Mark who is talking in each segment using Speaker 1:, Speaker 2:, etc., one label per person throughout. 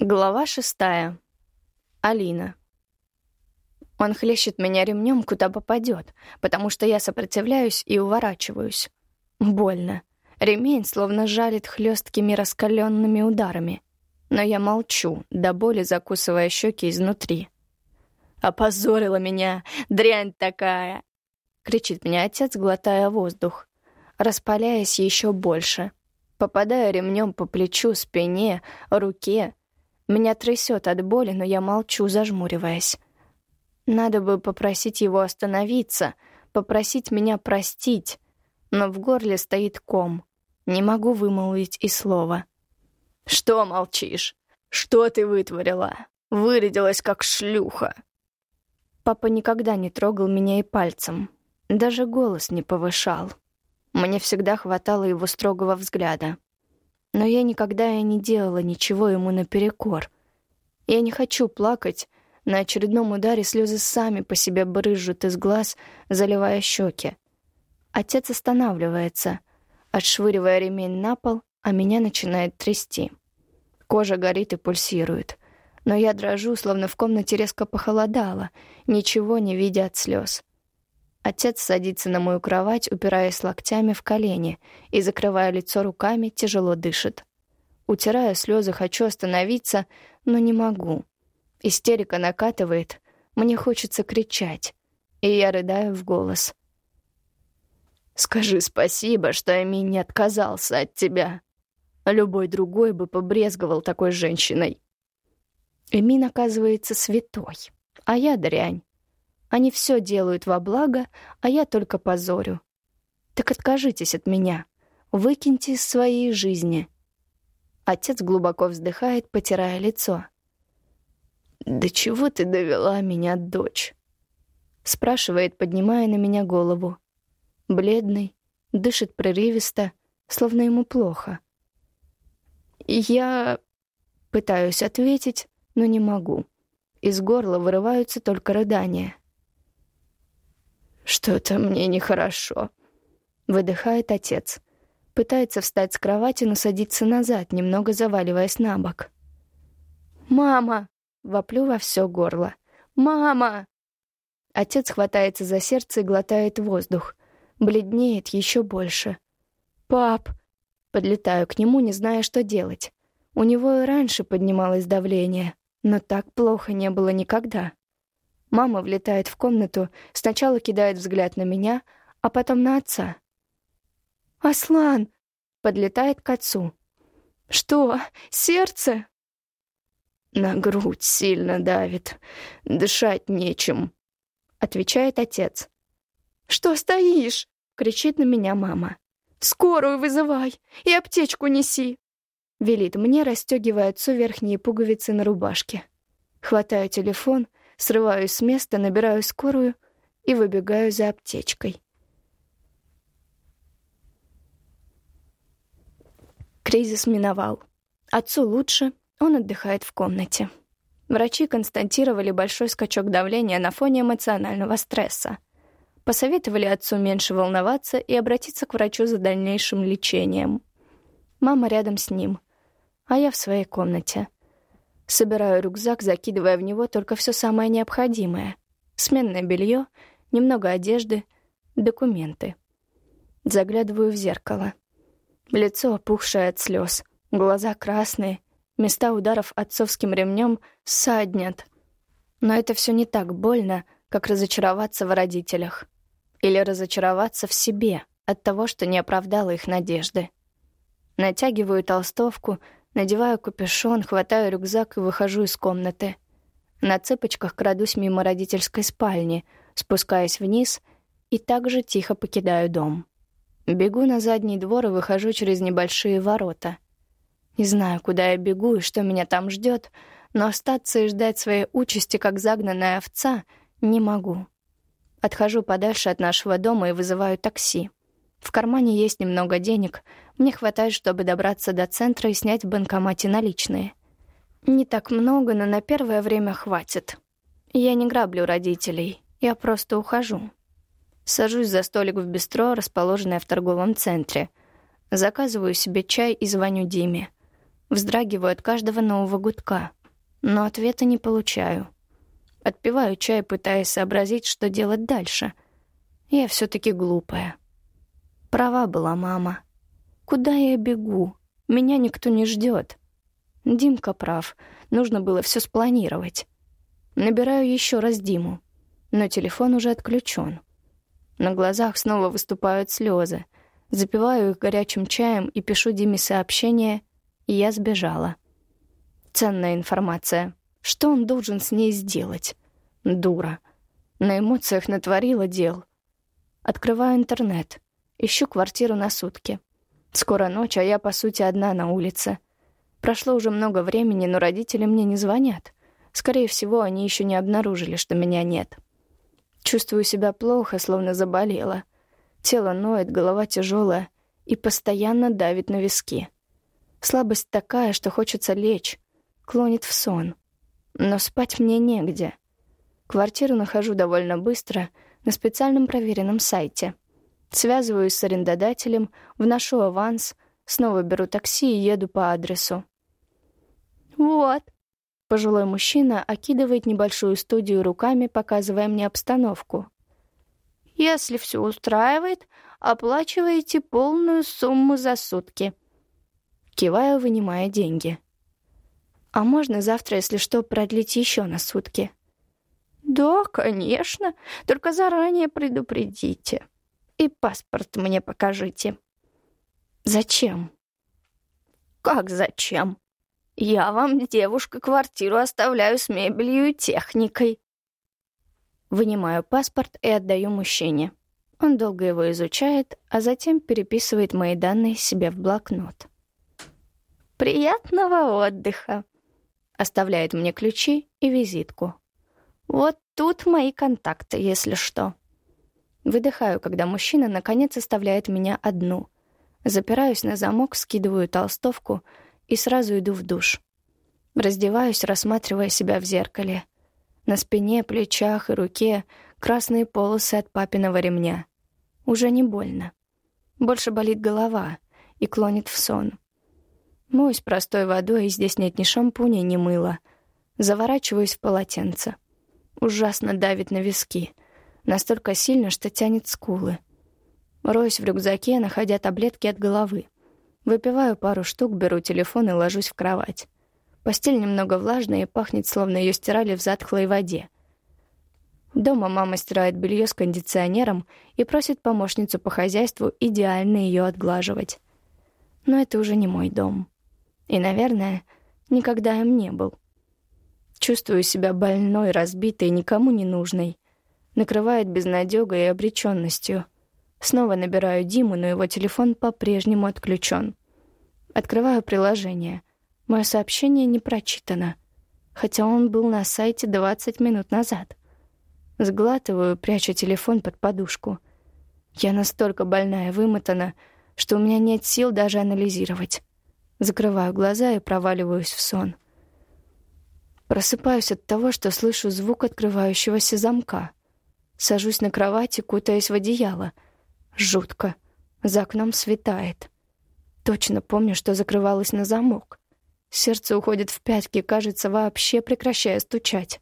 Speaker 1: Глава шестая. Алина. Он хлещет меня ремнем, куда попадет, потому что я сопротивляюсь и уворачиваюсь. Больно. Ремень словно жалит хлесткими раскаленными ударами. Но я молчу, до боли закусывая щеки изнутри. «Опозорила меня! Дрянь такая!» — кричит мне отец, глотая воздух, распаляясь еще больше. Попадаю ремнем по плечу, спине, руке — меня трясет от боли, но я молчу, зажмуриваясь. Надо бы попросить его остановиться, попросить меня простить, но в горле стоит ком. Не могу вымолвить и слова. «Что молчишь? Что ты вытворила? Вырядилась как шлюха!» Папа никогда не трогал меня и пальцем, даже голос не повышал. Мне всегда хватало его строгого взгляда. Но я никогда и не делала ничего ему наперекор. Я не хочу плакать. На очередном ударе слезы сами по себе брызжут из глаз, заливая щеки. Отец останавливается, отшвыривая ремень на пол, а меня начинает трясти. Кожа горит и пульсирует. Но я дрожу, словно в комнате резко похолодало, ничего не видя от слез. Отец садится на мою кровать, упираясь локтями в колени и, закрывая лицо руками, тяжело дышит. Утирая слезы, хочу остановиться, но не могу. Истерика накатывает, мне хочется кричать, и я рыдаю в голос. «Скажи спасибо, что Эмин не отказался от тебя. Любой другой бы побрезговал такой женщиной». Эмин оказывается святой, а я дрянь. Они все делают во благо, а я только позорю. Так откажитесь от меня. Выкиньте из своей жизни. Отец глубоко вздыхает, потирая лицо. «Да чего ты довела меня, дочь?» Спрашивает, поднимая на меня голову. Бледный, дышит прерывисто, словно ему плохо. Я пытаюсь ответить, но не могу. Из горла вырываются только рыдания. «Что-то мне нехорошо», — выдыхает отец. Пытается встать с кровати, но садится назад, немного заваливаясь на бок. «Мама!» — воплю во все горло. «Мама!» Отец хватается за сердце и глотает воздух. Бледнеет еще больше. «Пап!» Подлетаю к нему, не зная, что делать. У него и раньше поднималось давление, но так плохо не было никогда. Мама влетает в комнату, сначала кидает взгляд на меня, а потом на отца. «Аслан!» — подлетает к отцу. «Что, сердце?» «На грудь сильно давит. Дышать нечем», — отвечает отец. «Что стоишь?» — кричит на меня мама. «Скорую вызывай и аптечку неси!» Велит мне, расстегивая отцу верхние пуговицы на рубашке. Хватаю телефон — Срываюсь с места, набираю скорую и выбегаю за аптечкой. Кризис миновал. Отцу лучше, он отдыхает в комнате. Врачи констатировали большой скачок давления на фоне эмоционального стресса. Посоветовали отцу меньше волноваться и обратиться к врачу за дальнейшим лечением. Мама рядом с ним, а я в своей комнате — Собираю рюкзак, закидывая в него только все самое необходимое. Сменное белье, немного одежды, документы. Заглядываю в зеркало. Лицо опухшее от слез, глаза красные, места ударов отцовским ремнем саднят. Но это все не так больно, как разочароваться в родителях. Или разочароваться в себе от того, что не оправдала их надежды. Натягиваю толстовку, Надеваю капюшон, хватаю рюкзак и выхожу из комнаты. На цыпочках крадусь мимо родительской спальни, спускаясь вниз и также тихо покидаю дом. Бегу на задний двор и выхожу через небольшие ворота. Не знаю, куда я бегу и что меня там ждет, но остаться и ждать своей участи, как загнанная овца, не могу. Отхожу подальше от нашего дома и вызываю такси. В кармане есть немного денег, мне хватает, чтобы добраться до центра и снять в банкомате наличные. Не так много, но на первое время хватит. Я не граблю родителей, я просто ухожу. Сажусь за столик в бистро, расположенное в торговом центре. Заказываю себе чай и звоню Диме. Вздрагиваю от каждого нового гудка, но ответа не получаю. Отпиваю чай, пытаясь сообразить, что делать дальше. Я все таки глупая. Права была мама. Куда я бегу? Меня никто не ждет. Димка прав. Нужно было все спланировать. Набираю еще раз Диму, но телефон уже отключен. На глазах снова выступают слезы. Запиваю их горячим чаем и пишу Диме сообщение «Я сбежала». Ценная информация. Что он должен с ней сделать? Дура. На эмоциях натворила дел. Открываю интернет. Ищу квартиру на сутки. Скоро ночь, а я, по сути, одна на улице. Прошло уже много времени, но родители мне не звонят. Скорее всего, они еще не обнаружили, что меня нет. Чувствую себя плохо, словно заболела. Тело ноет, голова тяжелая и постоянно давит на виски. Слабость такая, что хочется лечь, клонит в сон. Но спать мне негде. Квартиру нахожу довольно быстро на специальном проверенном сайте. Связываюсь с арендодателем, вношу аванс, снова беру такси и еду по адресу. «Вот», — пожилой мужчина окидывает небольшую студию руками, показывая мне обстановку. «Если все устраивает, оплачиваете полную сумму за сутки». Киваю, вынимая деньги. «А можно завтра, если что, продлить еще на сутки?» «Да, конечно. Только заранее предупредите. И паспорт мне покажите». «Зачем?» «Как зачем? Я вам, девушка, квартиру оставляю с мебелью и техникой». Вынимаю паспорт и отдаю мужчине. Он долго его изучает, а затем переписывает мои данные себе в блокнот. «Приятного отдыха!» Оставляет мне ключи и визитку. «Вот тут мои контакты, если что». Выдыхаю, когда мужчина наконец оставляет меня одну. Запираюсь на замок, скидываю толстовку и сразу иду в душ. Раздеваюсь, рассматривая себя в зеркале. На спине, плечах и руке красные полосы от папиного ремня. Уже не больно. Больше болит голова и клонит в сон. Моюсь простой водой, и здесь нет ни шампуня, ни мыла. Заворачиваюсь в полотенце. Ужасно давит на виски. Настолько сильно, что тянет скулы. Роюсь в рюкзаке, находя таблетки от головы. Выпиваю пару штук, беру телефон и ложусь в кровать. Постель немного влажная и пахнет, словно ее стирали в затхлой воде. Дома мама стирает белье с кондиционером и просит помощницу по хозяйству идеально ее отглаживать. Но это уже не мой дом. И, наверное, никогда им не был. Чувствую себя больной, разбитой, никому не нужной. Накрывает безнадёгой и обречённостью. Снова набираю Диму, но его телефон по-прежнему отключен. Открываю приложение. Мое сообщение не прочитано, хотя он был на сайте 20 минут назад. Сглатываю, прячу телефон под подушку. Я настолько больная и вымотана, что у меня нет сил даже анализировать. Закрываю глаза и проваливаюсь в сон. Просыпаюсь от того, что слышу звук открывающегося замка. Сажусь на кровати, кутаясь в одеяло. Жутко. За окном светает. Точно помню, что закрывалось на замок. Сердце уходит в пятки, кажется, вообще прекращая стучать.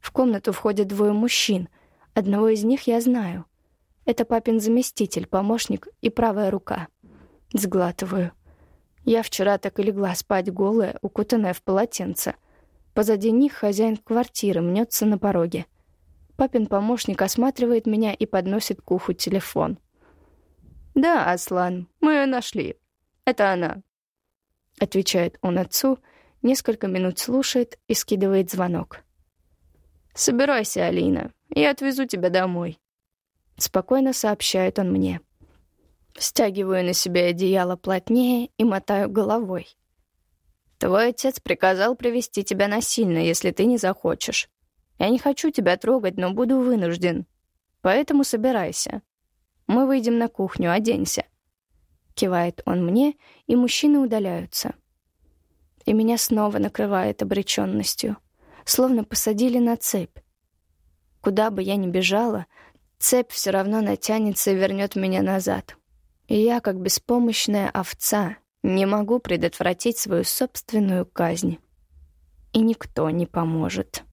Speaker 1: В комнату входят двое мужчин. Одного из них я знаю. Это папин заместитель, помощник и правая рука. Сглатываю. Я вчера так и легла спать голая, укутанная в полотенце. Позади них хозяин квартиры мнется на пороге. Папин помощник осматривает меня и подносит к уху телефон. «Да, Аслан, мы ее нашли. Это она», — отвечает он отцу, несколько минут слушает и скидывает звонок. «Собирайся, Алина, я отвезу тебя домой», — спокойно сообщает он мне. Стягиваю на себя одеяло плотнее и мотаю головой. «Твой отец приказал привести тебя насильно, если ты не захочешь. Я не хочу тебя трогать, но буду вынужден. Поэтому собирайся. Мы выйдем на кухню, оденься». Кивает он мне, и мужчины удаляются. И меня снова накрывает обреченностью, словно посадили на цепь. Куда бы я ни бежала, цепь все равно натянется и вернет меня назад. И я, как беспомощная овца, Не могу предотвратить свою собственную казнь. И никто не поможет.